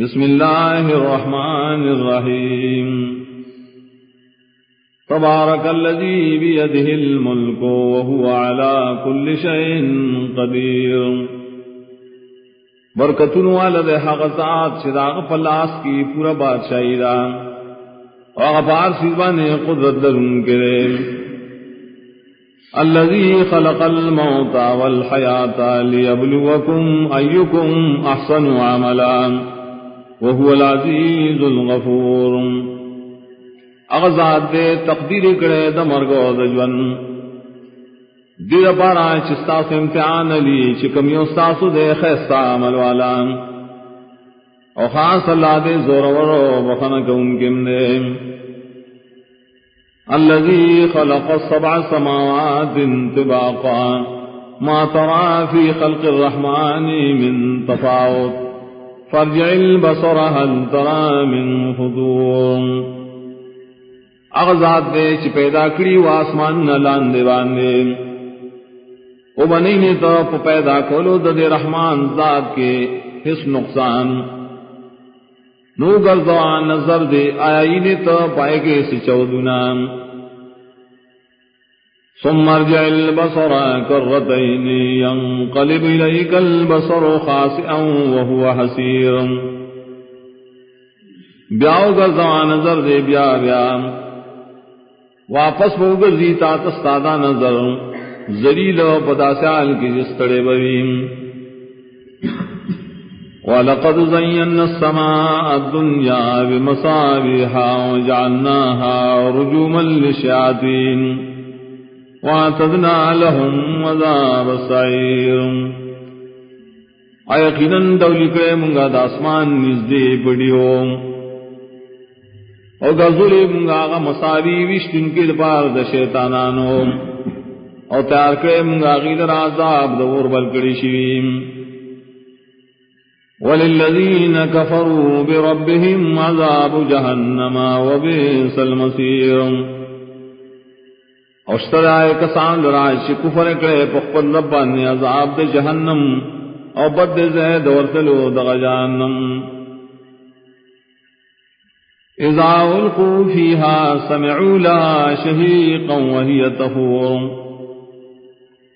بسم الله الرحمن الرحيم تبارك الذي بيده الملك وهو على كل شيء قدير برکتن والد حق سات شداغ پلاس کی پورا بادشاہی دا۔ وغفار سیزبان قدرت درن کرے۔ الذي خلق الموت والحياة ليبلوكم أيكم أحسن عملاً۔ وهو العزيز الغفور. اغزاد دے تقدیر کرے دا مرگو دا جون دیر پارا چستا امتحان لی چکمیو ساسو دے خیستا عمل والا. او خاص اللہ دے زور ورو بخنک ان کم دے الذي خلق السبع سماوات انتباقا ما ترى في خلق الرحمن من تفاوت. فرجع البصر هل ترى من فطور اغزاد دے چ پیدا کری و آسمان نہ لاندے باندے. او بنی نے تو پیدا کولو دے رحمان ذات کے حس نقصان. نو گردوان نظر دے آئی نے تو پائے گے سی چودنا ثم ارجع البصر كرتين ينقلب إليك البصر خاسئا وهو حسير. بیاو گرزا نظر دے بیا بیا. واپس ہو گرزی تا تستادا نظر. زلیل و پدا سیال کی جستڑے بویم وَلَقَدْ زَيَّنَّا السَّمَاءَ الدُّنْيَا بِمَصَابِحَا وَجَعَلْنَاهَا رُجُومًا لِلشَّيَاطِينِ وَاعْتَدْنَا لَهُمْ عَذَابَ السَّعِيرِ ایقیناً دولی کرے منگا داسمان نزدے بڑیو اور گزولی منگا آغا مساوی وشتن کے دپار دا شیطانانو۔ اور تیار کرے منگا غیدر عذاب دور بلکڑی شویم وللذین کفروا بربهم عذاب جہنم وبئس المصیر۔ اوشتر آئے کسان لرائے چی کفر کرے پخپل ربان عذاب دے جہنم او بد دے زید ورسلو دغ جہنم۔ اذا القو فیہا سمعو لها شہیقا وہی تفور۔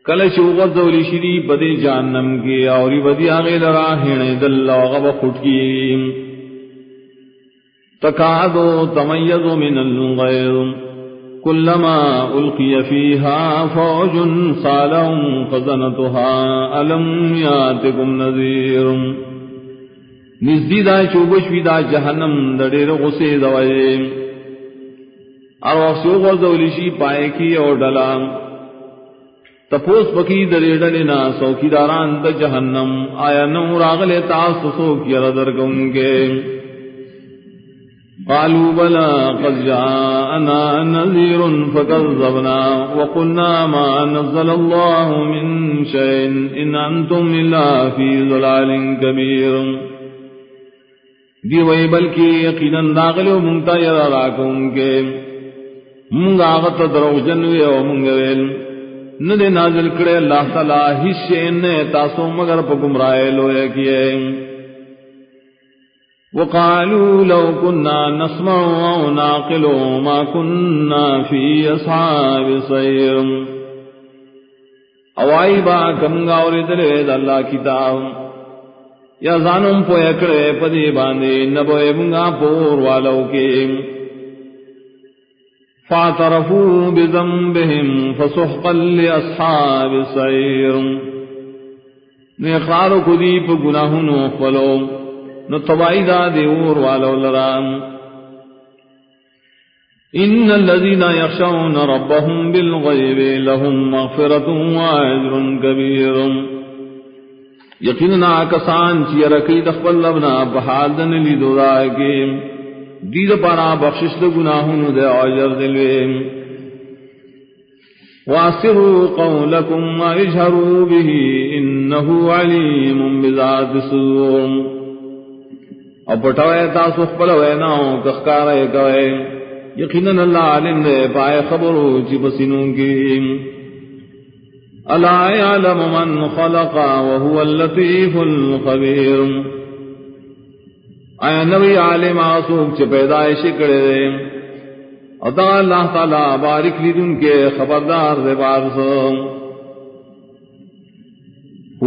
کلچ غزولی شری بدی جہنم کی اوری بدی آگے لراہین دل غب خٹکی تکادو تمیز من الغیر۔ كلما ألقي فيها فوج صالهم خزنتها ألم ياتكم نذير؟ نزدی دا چوبش وی دا جہنم دا دیر غصے دوئے اور وقسو غزولی شی پائے کی اور ڈلا. تپوس پکی دری ڈلینا سوکی داران دا جہنم. آیا نو راغلے تاس سوکی ردر گونگے قالوا بلى قد جاءنا نذير فكذبنا وقلنا ما نزل الله من شيء إن أنتم إلا في ظلال كبير. دی وی بلکی یقیناً داخلو منگتا یرا راکون کے؟ منگا آغت دروغ جنوی او منگویل ندے نازل کرے اللہ تعالی حصے نے تاسو مگر پا گمرائے لویا کیے۔ وقالوا لو كنا نسمع أو ناقل ما كنا في أصحاب صير اوائی با کم گاوری دلے دا اللہ کتاب یا زانم پو اکڑے پدی باندے نبوئے منگا پور والو کے. فاعترفوا بذنبهم فسحقا لأصحاب السعير نیخارو کدیپ گناہنو خلوم نو تبائی دا دیور والو لرام ان الذين يخشون ربهم بالغيب لهم مغفرة واجر كبير یقینا کسان چی رکی دخبل لبنا بحالدن لی دو کے۔ دید پارا بخشش دو گناہوں دے عجر دلوے۔ واسروا قولكم ما اجهروا به انه عليم بذات الصدور او پٹوئے تاسو خپل ویناو کخکارے کوئے یقیناً اللہ علم دے پائے خبرو چی پسینوں کی الا يعلم من خلق وهو اللطيف الخبير آیا نبی عالم آسوک چھ پیدائش کرے دے ادا اللہ تعالی بارک لی دن کے خبردار دے بارسوں